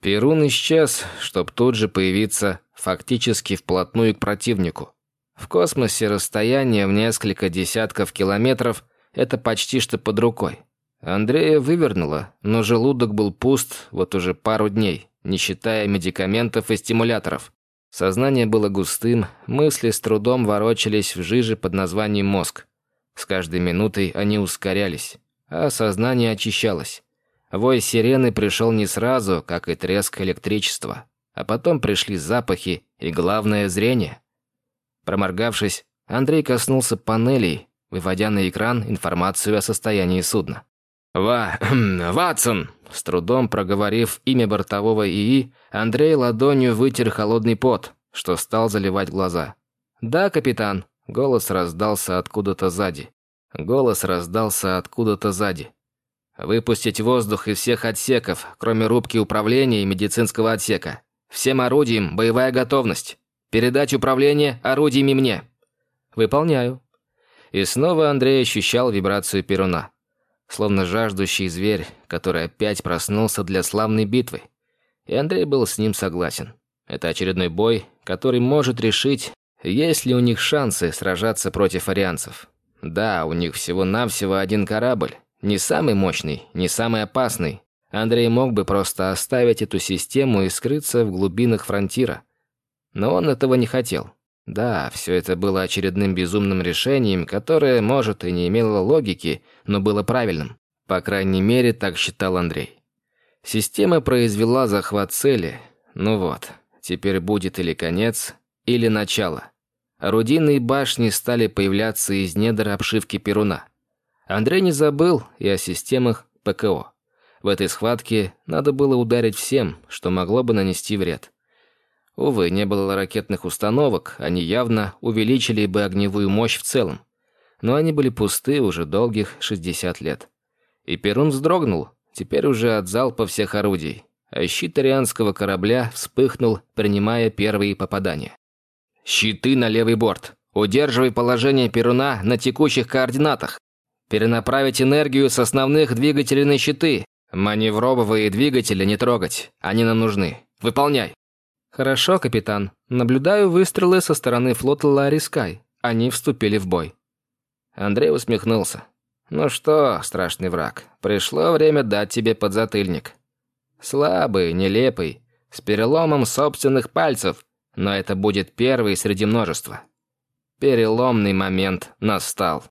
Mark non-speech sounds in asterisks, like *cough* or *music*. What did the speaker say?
Перун исчез, чтоб тут же появиться фактически вплотную к противнику. В космосе расстояние в несколько десятков километров – это почти что под рукой. Андрея вывернуло, но желудок был пуст вот уже пару дней, не считая медикаментов и стимуляторов. Сознание было густым, мысли с трудом ворочались в жиже под названием мозг. С каждой минутой они ускорялись, а сознание очищалось. Вой сирены пришел не сразу, как и треск электричества, а потом пришли запахи и, главное, зрение. Проморгавшись, Андрей коснулся панелей, выводя на экран информацию о состоянии судна. «Ва... *clears throat* Ватсон!» С трудом проговорив имя бортового ИИ, Андрей ладонью вытер холодный пот, что стал заливать глаза. «Да, капитан!» Голос раздался откуда-то сзади. Голос раздался откуда-то сзади. «Выпустить воздух из всех отсеков, кроме рубки управления и медицинского отсека. Всем орудиям боевая готовность. Передать управление орудиями мне». «Выполняю». И снова Андрей ощущал вибрацию перуна словно жаждущий зверь, который опять проснулся для славной битвы. И Андрей был с ним согласен. Это очередной бой, который может решить, есть ли у них шансы сражаться против арианцев. Да, у них всего-навсего один корабль. Не самый мощный, не самый опасный. Андрей мог бы просто оставить эту систему и скрыться в глубинах фронтира. Но он этого не хотел. Да, все это было очередным безумным решением, которое, может, и не имело логики, но было правильным. По крайней мере, так считал Андрей. Система произвела захват цели. Ну вот, теперь будет или конец, или начало. Орудийные башни стали появляться из недр обшивки Перуна. Андрей не забыл и о системах ПКО. В этой схватке надо было ударить всем, что могло бы нанести вред. Увы, не было ракетных установок, они явно увеличили бы огневую мощь в целом. Но они были пусты уже долгих 60 лет. И Перун вздрогнул, теперь уже от залпа всех орудий. А щит арианского корабля вспыхнул, принимая первые попадания. «Щиты на левый борт. Удерживай положение Перуна на текущих координатах. Перенаправить энергию с основных двигателей на щиты. Маневровые двигатели не трогать, они нам нужны. Выполняй!» «Хорошо, капитан. Наблюдаю выстрелы со стороны флота Ларискай. Они вступили в бой». Андрей усмехнулся. «Ну что, страшный враг, пришло время дать тебе подзатыльник. Слабый, нелепый, с переломом собственных пальцев, но это будет первый среди множества. Переломный момент настал».